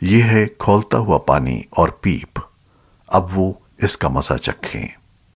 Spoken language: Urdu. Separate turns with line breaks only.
یہ ہے کھولتا ہوا پانی اور پیپ۔ اب وہ اس کا مزہ چکھیں۔